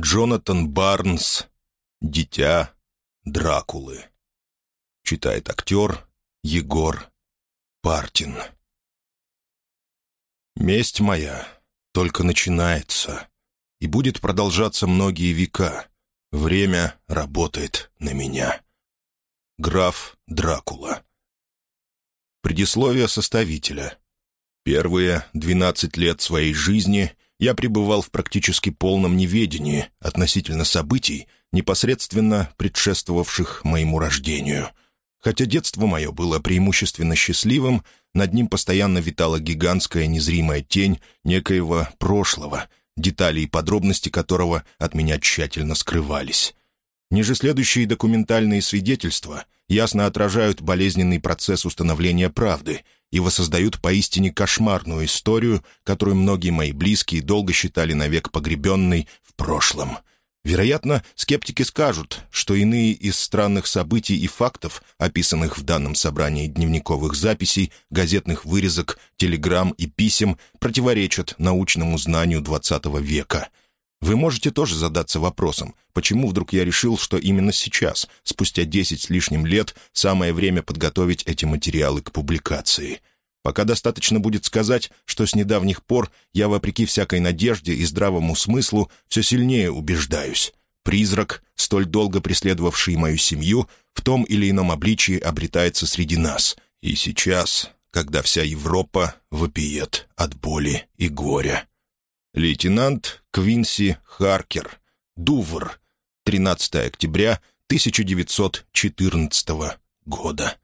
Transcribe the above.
Джонатан Барнс «Дитя Дракулы». Читает актер Егор Партин. «Месть моя только начинается и будет продолжаться многие века. Время работает на меня». Граф Дракула. Предисловие составителя. Первые двенадцать лет своей жизни я пребывал в практически полном неведении относительно событий, непосредственно предшествовавших моему рождению. Хотя детство мое было преимущественно счастливым, над ним постоянно витала гигантская незримая тень некоего прошлого, детали и подробности которого от меня тщательно скрывались. Ниже следующие документальные свидетельства ясно отражают болезненный процесс установления правды — и воссоздают поистине кошмарную историю, которую многие мои близкие долго считали навек погребенной в прошлом. Вероятно, скептики скажут, что иные из странных событий и фактов, описанных в данном собрании дневниковых записей, газетных вырезок, телеграмм и писем, противоречат научному знанию XX века — вы можете тоже задаться вопросом, почему вдруг я решил, что именно сейчас, спустя десять с лишним лет, самое время подготовить эти материалы к публикации. Пока достаточно будет сказать, что с недавних пор я, вопреки всякой надежде и здравому смыслу, все сильнее убеждаюсь. Призрак, столь долго преследовавший мою семью, в том или ином обличии обретается среди нас. И сейчас, когда вся Европа вопиет от боли и горя. Лейтенант Квинси Харкер. Дувр. 13 октября 1914 года.